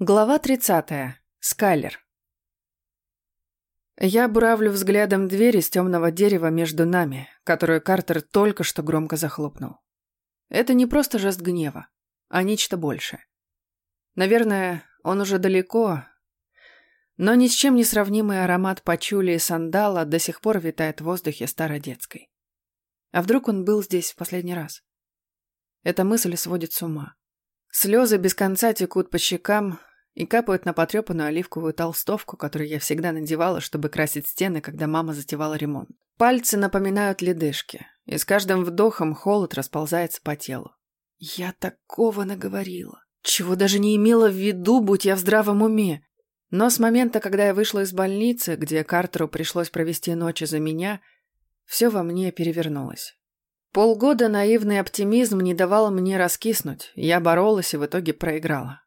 Глава 30. Скайлер. Я буравлю взглядом дверь из темного дерева между нами, которую Картер только что громко захлопнул. Это не просто жест гнева, а нечто большее. Наверное, он уже далеко, но ни с чем не сравнимый аромат пачули и сандала до сих пор витает в воздухе стародетской. А вдруг он был здесь в последний раз? Эта мысль сводит с ума. Слезы без конца текут по щекам, и капают на потрепанную оливковую толстовку, которую я всегда надевала, чтобы красить стены, когда мама затевала ремонт. Пальцы напоминают ледышки, и с каждым вдохом холод расползается по телу. Я такого наговорила, чего даже не имела в виду, будь я в здравом уме. Но с момента, когда я вышла из больницы, где Картеру пришлось провести ночи за меня, все во мне перевернулось. Полгода наивный оптимизм не давал мне раскиснуть, я боролась и в итоге проиграла.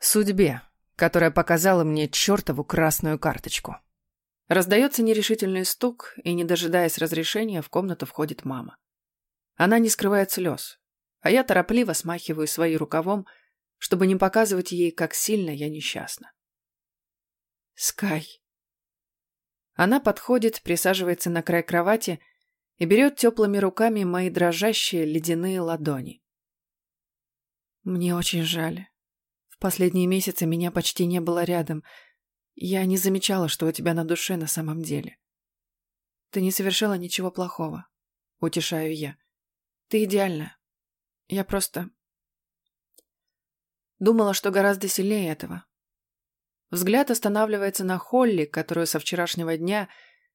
Судьбе, которая показала мне чертову красную карточку. Раздается нерешительный стук, и, не дожидаясь разрешения, в комнату входит мама. Она не скрывает слез, а я торопливо смахиваю свои рукавом, чтобы не показывать ей, как сильно я несчастна. Скай. Она подходит, присаживается на край кровати и берет теплыми руками мои дрожащие ледяные ладони. Мне очень жаль. Последние месяцы меня почти не было рядом. Я не замечала, что у тебя на душе на самом деле. Ты не совершила ничего плохого. Утешаю я. Ты идеальна. Я просто... Думала, что гораздо сильнее этого. Взгляд останавливается на Холли, которую со вчерашнего дня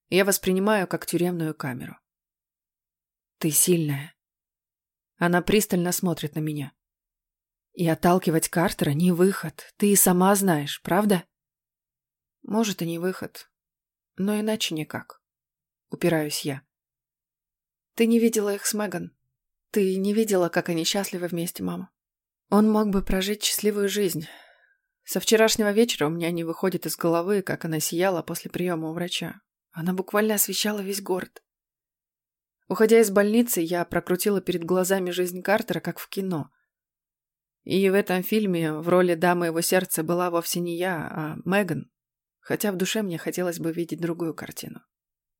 я воспринимаю как тюремную камеру. Ты сильная. Она пристально смотрит на меня. И отталкивать Картера не выход. Ты и сама знаешь, правда? Может, и не выход. Но иначе никак. Упираюсь я. Ты не видела их с Меган. Ты не видела, как они счастливы вместе, мама. Он мог бы прожить счастливую жизнь. Со вчерашнего вечера у меня не выходит из головы, как она сияла после приема у врача. Она буквально освещала весь город. Уходя из больницы, я прокрутила перед глазами жизнь Картера, как в кино. И в этом фильме в роли дамы его сердца была вовсе не я, а Меган. Хотя в душе мне хотелось бы видеть другую картину.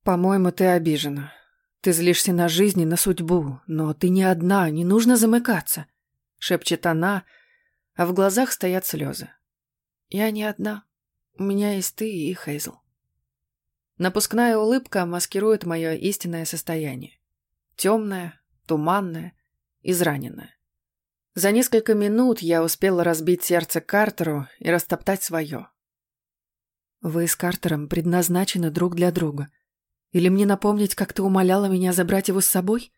«По-моему, ты обижена. Ты злишься на жизнь и на судьбу, но ты не одна, не нужно замыкаться», — шепчет она, а в глазах стоят слезы. «Я не одна. У меня есть ты и Хейзл». Напускная улыбка маскирует мое истинное состояние. Темное, туманное, израненное. За несколько минут я успела разбить сердце Картеру и растоптать свое. Вы с Картером предназначены друг для друга. Или мне напомнить, как ты умоляла меня забрать его с собой?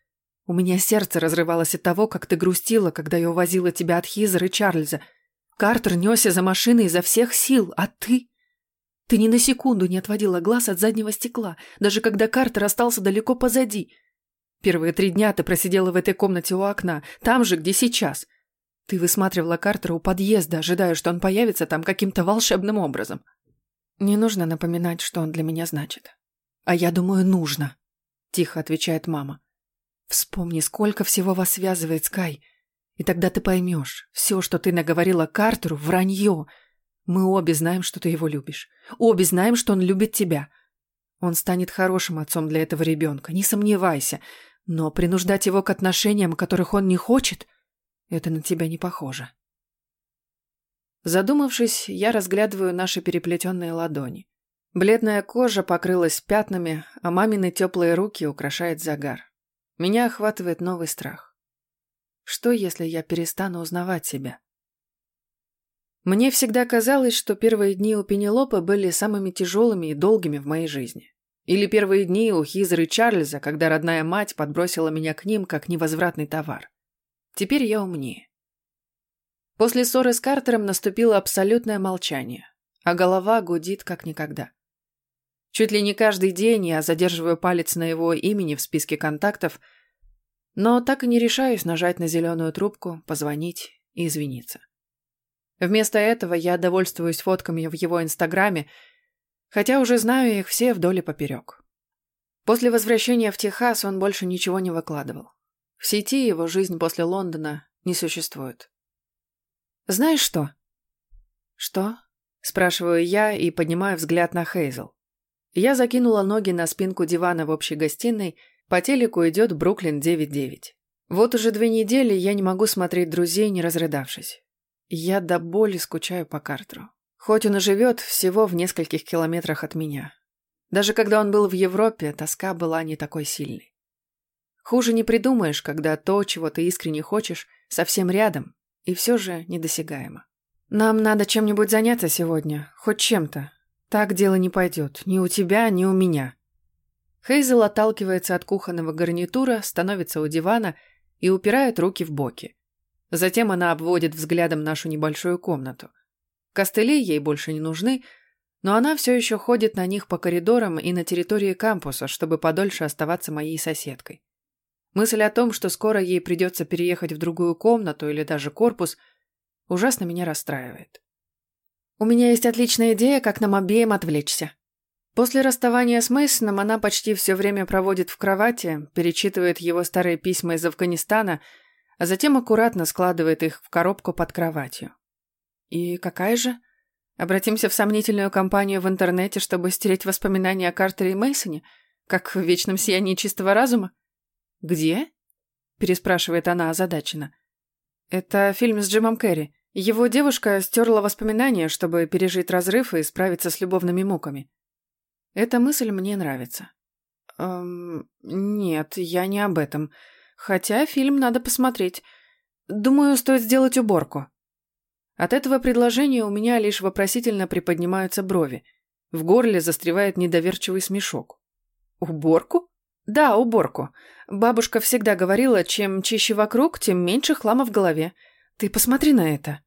У меня сердце разрывалось от того, как ты грустила, когда я увозила тебя от Хизера и Чарльза. Картер несся за машиной изо всех сил, а ты... Ты ни на секунду не отводила глаз от заднего стекла, даже когда Картер остался далеко позади — Первые три дня ты просидела в этой комнате у окна, там же, где сейчас. Ты высматривала Картера у подъезда, ожидая, что он появится там каким-то волшебным образом. Не нужно напоминать, что он для меня значит. А я думаю, нужно, тихо отвечает мама. Вспомни, сколько всего вас связывает, Скай. И тогда ты поймешь, все, что ты наговорила Картеру, вранье. Мы обе знаем, что ты его любишь. Обе знаем, что он любит тебя. Он станет хорошим отцом для этого ребенка, не сомневайся. Но принуждать его к отношениям, которых он не хочет, это на тебя не похоже. Задумавшись, я разглядываю наши переплетенные ладони. Бледная кожа покрылась пятнами, а мамины теплые руки украшает загар. Меня охватывает новый страх. Что, если я перестану узнавать себя? Мне всегда казалось, что первые дни у Пенелопы были самыми тяжелыми и долгими в моей жизни. Или первые дни у Хизера и Чарльза, когда родная мать подбросила меня к ним как невозвратный товар. Теперь я умнее. После ссоры с Картером наступило абсолютное молчание, а голова гудит как никогда. Чуть ли не каждый день я задерживаю палец на его имени в списке контактов, но так и не решаюсь нажать на зеленую трубку, позвонить и извиниться. Вместо этого я довольствуюсь фотками в его инстаграме хотя уже знаю их все вдоль и поперек. После возвращения в Техас он больше ничего не выкладывал. В сети его жизнь после Лондона не существует. «Знаешь что?» «Что?» – спрашиваю я и поднимаю взгляд на Хейзел. Я закинула ноги на спинку дивана в общей гостиной, по телеку идет Бруклин 9.9. Вот уже две недели я не могу смотреть друзей, не разрыдавшись. Я до боли скучаю по Картеру. Хоть он и живет всего в нескольких километрах от меня. Даже когда он был в Европе, тоска была не такой сильной. Хуже не придумаешь, когда то, чего ты искренне хочешь, совсем рядом, и все же недосягаемо. Нам надо чем-нибудь заняться сегодня, хоть чем-то. Так дело не пойдет, ни у тебя, ни у меня. Хейзел отталкивается от кухонного гарнитура, становится у дивана и упирает руки в боки. Затем она обводит взглядом нашу небольшую комнату. Костыли ей больше не нужны, но она все еще ходит на них по коридорам и на территории кампуса, чтобы подольше оставаться моей соседкой. Мысль о том, что скоро ей придется переехать в другую комнату или даже корпус, ужасно меня расстраивает. У меня есть отличная идея, как нам обеим отвлечься. После расставания с Мейсоном она почти все время проводит в кровати, перечитывает его старые письма из Афганистана, а затем аккуратно складывает их в коробку под кроватью. И какая же? Обратимся в сомнительную компанию в интернете, чтобы стереть воспоминания о Картере и Мейсоне, как в вечном сиянии чистого разума? Где? переспрашивает она озадаченно. Это фильм с Джимом Керри. Его девушка стерла воспоминания, чтобы пережить разрыв и справиться с любовными муками. Эта мысль мне нравится. Эм, нет, я не об этом. Хотя фильм надо посмотреть. Думаю, стоит сделать уборку. От этого предложения у меня лишь вопросительно приподнимаются брови. В горле застревает недоверчивый смешок. Уборку? Да, уборку. Бабушка всегда говорила, чем чище вокруг, тем меньше хлама в голове. Ты посмотри на это.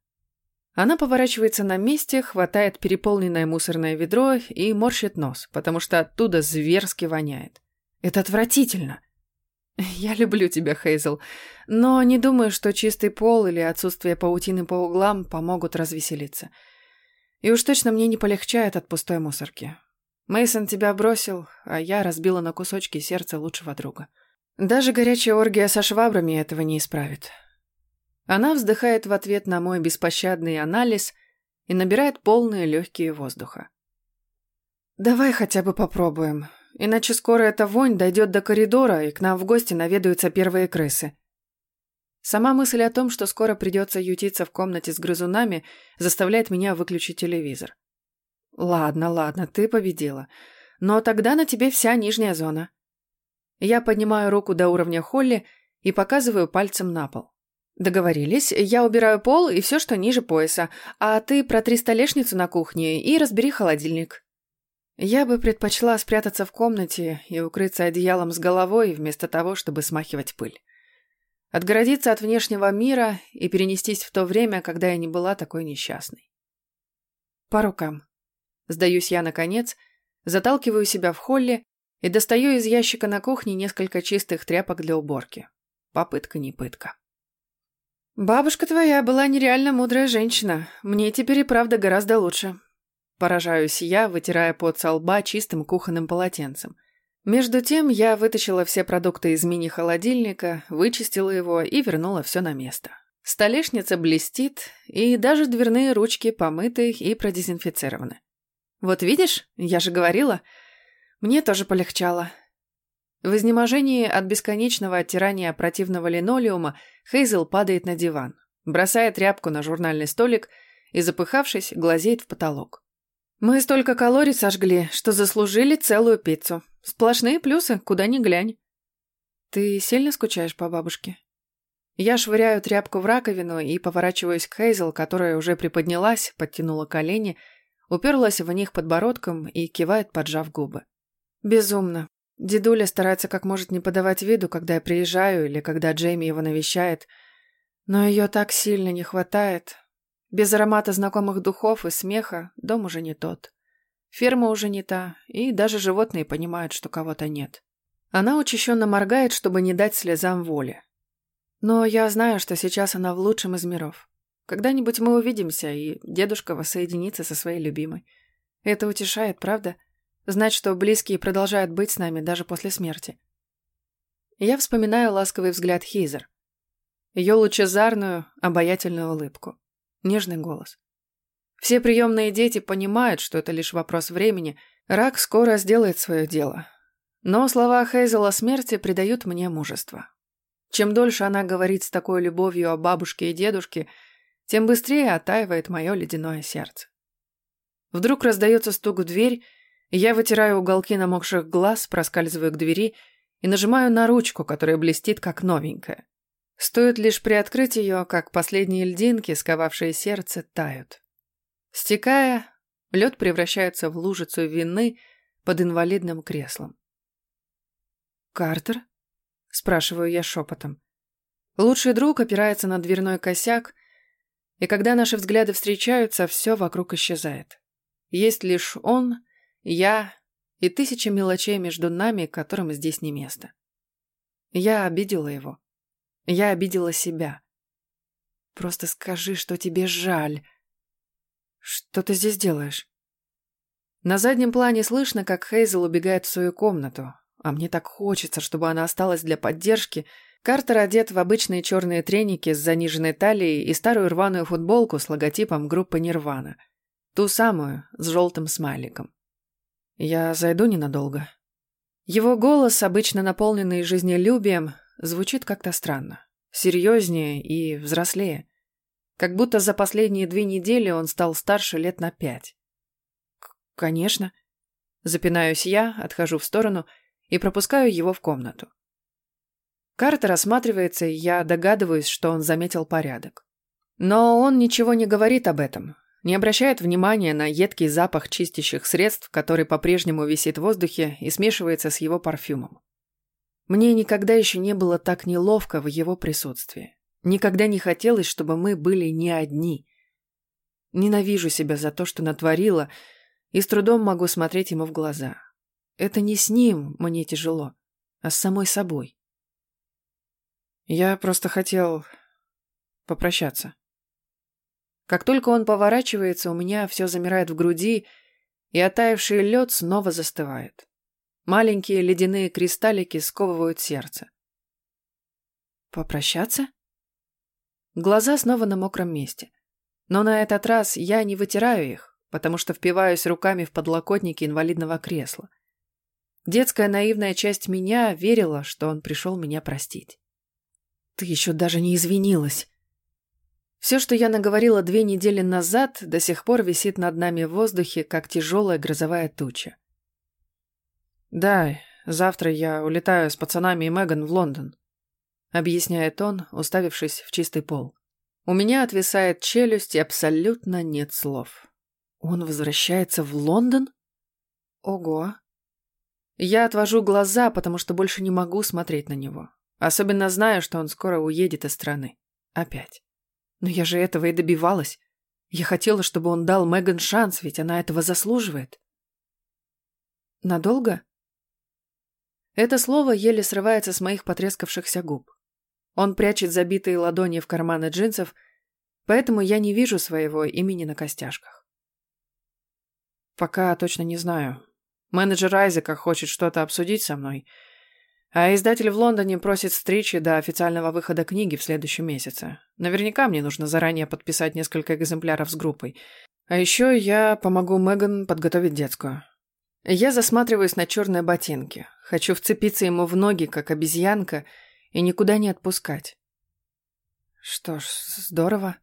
Она поворачивается на месте, хватает переполненное мусорное ведро и морщит нос, потому что оттуда зверски воняет. Это отвратительно. Я люблю тебя, Хейзел, но не думаю, что чистый пол или отсутствие паутины по углам помогут развеселиться. И уж точно мне не полегчает от пустой мусорки. Мейсон тебя бросил, а я разбила на кусочки сердце лучшего друга. Даже горячая оргия со швабрами этого не исправит. Она вздыхает в ответ на мой беспощадный анализ и набирает полные легкие воздуха. «Давай хотя бы попробуем, иначе скоро эта вонь дойдет до коридора, и к нам в гости наведаются первые крысы». Сама мысль о том, что скоро придется ютиться в комнате с грызунами, заставляет меня выключить телевизор. «Ладно, ладно, ты победила. Но тогда на тебе вся нижняя зона». Я поднимаю руку до уровня Холли и показываю пальцем на пол. «Договорились. Я убираю пол и все, что ниже пояса, а ты протри столешницу на кухне и разбери холодильник». Я бы предпочла спрятаться в комнате и укрыться одеялом с головой, вместо того, чтобы смахивать пыль. Отгородиться от внешнего мира и перенестись в то время, когда я не была такой несчастной. По рукам. Сдаюсь я, наконец, заталкиваю себя в холле и достаю из ящика на кухне несколько чистых тряпок для уборки. Попытка не пытка. «Бабушка твоя была нереально мудрая женщина. Мне теперь и правда гораздо лучше». Поражаюсь я, вытирая пот со лба чистым кухонным полотенцем. Между тем я вытащила все продукты из мини-холодильника, вычистила его и вернула все на место. Столешница блестит, и даже дверные ручки помыты и продезинфицированы. Вот видишь, я же говорила. Мне тоже полегчало. В изнеможении от бесконечного оттирания противного линолеума Хейзел падает на диван, бросает тряпку на журнальный столик и, запыхавшись, глазеет в потолок. «Мы столько калорий сожгли, что заслужили целую пиццу. Сплошные плюсы, куда ни глянь». «Ты сильно скучаешь по бабушке?» Я швыряю тряпку в раковину и поворачиваюсь к Хейзел, которая уже приподнялась, подтянула колени – уперлась в них подбородком и кивает, поджав губы. Безумно. Дедуля старается как может не подавать виду, когда я приезжаю или когда Джейми его навещает, но ее так сильно не хватает. Без аромата знакомых духов и смеха дом уже не тот. Ферма уже не та, и даже животные понимают, что кого-то нет. Она учащенно моргает, чтобы не дать слезам воли. Но я знаю, что сейчас она в лучшем из миров. Когда-нибудь мы увидимся, и дедушка воссоединится со своей любимой. Это утешает, правда? Знать, что близкие продолжают быть с нами даже после смерти. Я вспоминаю ласковый взгляд Хизер. Ее лучезарную, обаятельную улыбку. Нежный голос. Все приемные дети понимают, что это лишь вопрос времени. Рак скоро сделает свое дело. Но слова Хейзела о смерти придают мне мужество. Чем дольше она говорит с такой любовью о бабушке и дедушке, тем быстрее оттаивает мое ледяное сердце. Вдруг раздается стук в дверь, и я вытираю уголки намокших глаз, проскальзываю к двери и нажимаю на ручку, которая блестит как новенькая. Стоит лишь приоткрыть ее, как последние льдинки, сковавшие сердце, тают. Стекая, лед превращается в лужицу вины под инвалидным креслом. «Картер?» — спрашиваю я шепотом. Лучший друг опирается на дверной косяк, и когда наши взгляды встречаются, все вокруг исчезает. Есть лишь он, я и тысячи мелочей между нами, которым здесь не место. Я обидела его. Я обидела себя. Просто скажи, что тебе жаль. Что ты здесь делаешь? На заднем плане слышно, как Хейзел убегает в свою комнату, а мне так хочется, чтобы она осталась для поддержки. Картер одет в обычные черные треники с заниженной талией и старую рваную футболку с логотипом группы Нирвана. Ту самую, с желтым смайликом. Я зайду ненадолго. Его голос, обычно наполненный жизнелюбием, звучит как-то странно. Серьезнее и взрослее. Как будто за последние две недели он стал старше лет на пять. «Конечно». Запинаюсь я, отхожу в сторону – и пропускаю его в комнату. Картер осматривается, и я догадываюсь, что он заметил порядок. Но он ничего не говорит об этом, не обращает внимания на едкий запах чистящих средств, который по-прежнему висит в воздухе и смешивается с его парфюмом. Мне никогда еще не было так неловко в его присутствии. Никогда не хотелось, чтобы мы были не одни. Ненавижу себя за то, что натворила, и с трудом могу смотреть ему в глаза. Это не с ним мне тяжело, а с самой собой. Я просто хотел попрощаться. Как только он поворачивается, у меня все замирает в груди, и оттаивший лед снова застывает. Маленькие ледяные кристаллики сковывают сердце. Попрощаться? Глаза снова на мокром месте. Но на этот раз я не вытираю их, потому что впиваюсь руками в подлокотники инвалидного кресла. Детская наивная часть меня верила, что он пришел меня простить. Ты еще даже не извинилась. Все, что я наговорила две недели назад, до сих пор висит над нами в воздухе, как тяжелая грозовая туча. «Да, завтра я улетаю с пацанами и Меган в Лондон», — объясняет он, уставившись в чистый пол. У меня отвисает челюсть и абсолютно нет слов. Он возвращается в Лондон? Ого. Я отвожу глаза, потому что больше не могу смотреть на него. Особенно зная, что он скоро уедет из страны. Опять. Но я же этого и добивалась. Я хотела, чтобы он дал Меган шанс, ведь она этого заслуживает. Надолго? Это слово еле срывается с моих потрескавшихся губ. Он прячет забитые ладони в карманы джинсов, поэтому я не вижу своего имени на костяшках. Пока точно не знаю. Менеджер Айзека хочет что-то обсудить со мной. А издатель в Лондоне просит встречи до официального выхода книги в следующем месяце. Наверняка мне нужно заранее подписать несколько экземпляров с группой. А еще я помогу Меган подготовить детскую. Я засматриваюсь на черные ботинки. Хочу вцепиться ему в ноги, как обезьянка, и никуда не отпускать. Что ж, здорово.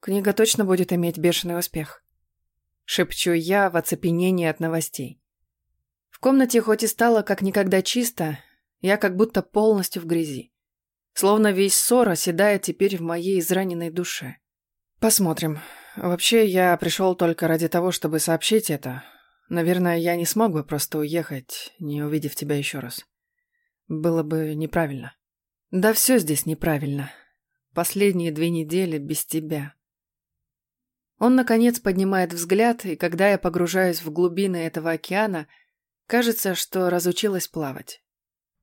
Книга точно будет иметь бешеный успех. Шепчу я в оцепенении от новостей. В комнате хоть и стало как никогда чисто, я как будто полностью в грязи. Словно весь ссор оседает теперь в моей израненной душе. Посмотрим. Вообще, я пришел только ради того, чтобы сообщить это. Наверное, я не смог бы просто уехать, не увидев тебя еще раз. Было бы неправильно. Да все здесь неправильно. Последние две недели без тебя. Он, наконец, поднимает взгляд, и когда я погружаюсь в глубины этого океана – Кажется, что разучилась плавать.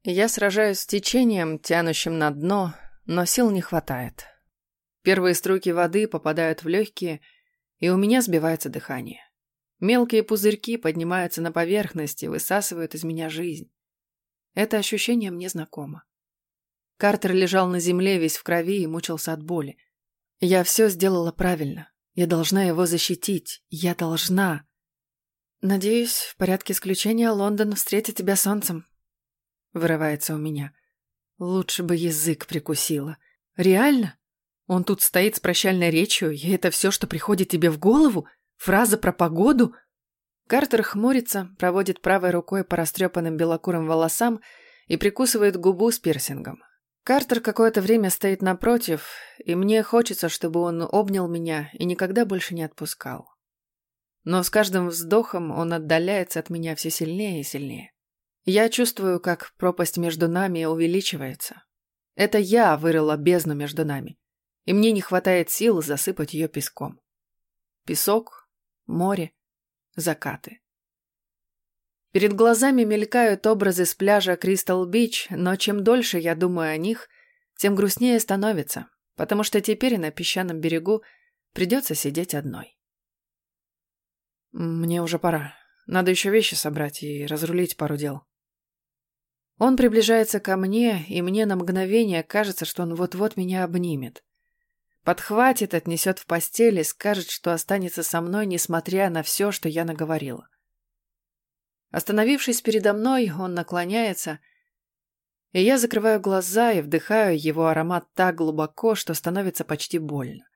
Я сражаюсь с течением, тянущим на дно, но сил не хватает. Первые струйки воды попадают в легкие, и у меня сбивается дыхание. Мелкие пузырьки поднимаются на поверхность и высасывают из меня жизнь. Это ощущение мне знакомо. Картер лежал на земле весь в крови и мучился от боли. Я все сделала правильно. Я должна его защитить. Я должна. Надеюсь, в порядке исключения Лондон встретит тебя солнцем. Вырывается у меня. Лучше бы язык прикусила. Реально? Он тут стоит с прощальной речью, и это все, что приходит тебе в голову? Фраза про погоду? Картер хмурится, проводит правой рукой по растрепанным белокурым волосам и прикусывает губу с пирсингом. Картер какое-то время стоит напротив, и мне хочется, чтобы он обнял меня и никогда больше не отпускал. Но с каждым вздохом он отдаляется от меня все сильнее и сильнее. Я чувствую, как пропасть между нами увеличивается. Это я вырыла бездну между нами, и мне не хватает сил засыпать ее песком. Песок, море, закаты. Перед глазами мелькают образы с пляжа Кристал-Бич, но чем дольше я думаю о них, тем грустнее становится, потому что теперь на песчаном берегу придется сидеть одной. Мне уже пора. Надо еще вещи собрать и разрулить пару дел. Он приближается ко мне, и мне на мгновение кажется, что он вот-вот меня обнимет. Подхватит, отнесет в постель и скажет, что останется со мной, несмотря на все, что я наговорила. Остановившись передо мной, он наклоняется, и я закрываю глаза и вдыхаю его аромат так глубоко, что становится почти больно.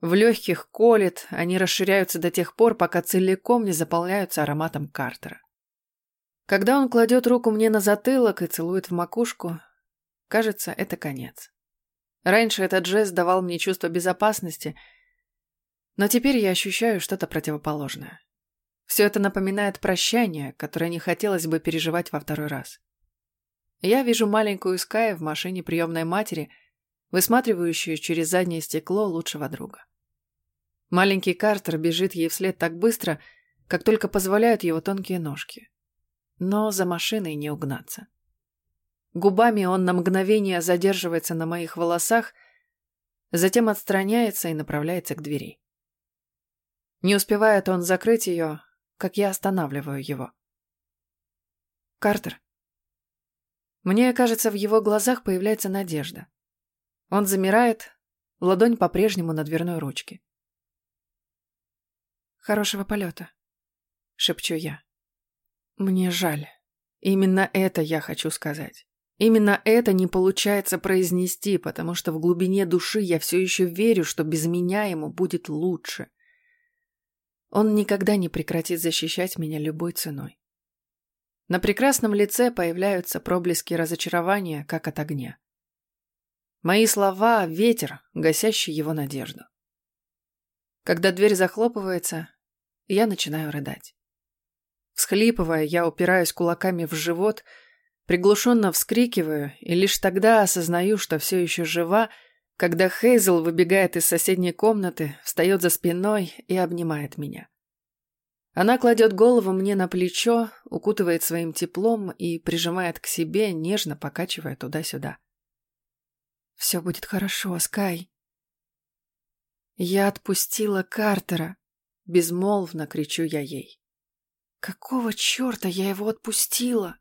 В легких колет, они расширяются до тех пор, пока целиком не заполняются ароматом Картера. Когда он кладет руку мне на затылок и целует в макушку, кажется, это конец. Раньше этот жест давал мне чувство безопасности, но теперь я ощущаю что-то противоположное. Все это напоминает прощание, которое не хотелось бы переживать во второй раз. Я вижу маленькую Скай в машине приемной матери, высматривающую через заднее стекло лучшего друга. Маленький Картер бежит ей вслед так быстро, как только позволяют его тонкие ножки. Но за машиной не угнаться. Губами он на мгновение задерживается на моих волосах, затем отстраняется и направляется к двери. Не успевает он закрыть ее, как я останавливаю его. «Картер». Мне кажется, в его глазах появляется надежда. Он замирает, ладонь по-прежнему на дверной ручке. «Хорошего полета», — шепчу я. «Мне жаль. Именно это я хочу сказать. Именно это не получается произнести, потому что в глубине души я все еще верю, что без меня ему будет лучше. Он никогда не прекратит защищать меня любой ценой. На прекрасном лице появляются проблески разочарования, как от огня. Мои слова — ветер, гасящий его надежду. Когда дверь захлопывается, я начинаю рыдать. Всхлипывая, я упираюсь кулаками в живот, приглушенно вскрикиваю и лишь тогда осознаю, что все еще жива — когда Хейзел выбегает из соседней комнаты, встает за спиной и обнимает меня. Она кладет голову мне на плечо, укутывает своим теплом и прижимает к себе, нежно покачивая туда-сюда. «Все будет хорошо, Скай». Я отпустила Картера, безмолвно кричу я ей. «Какого черта я его отпустила?»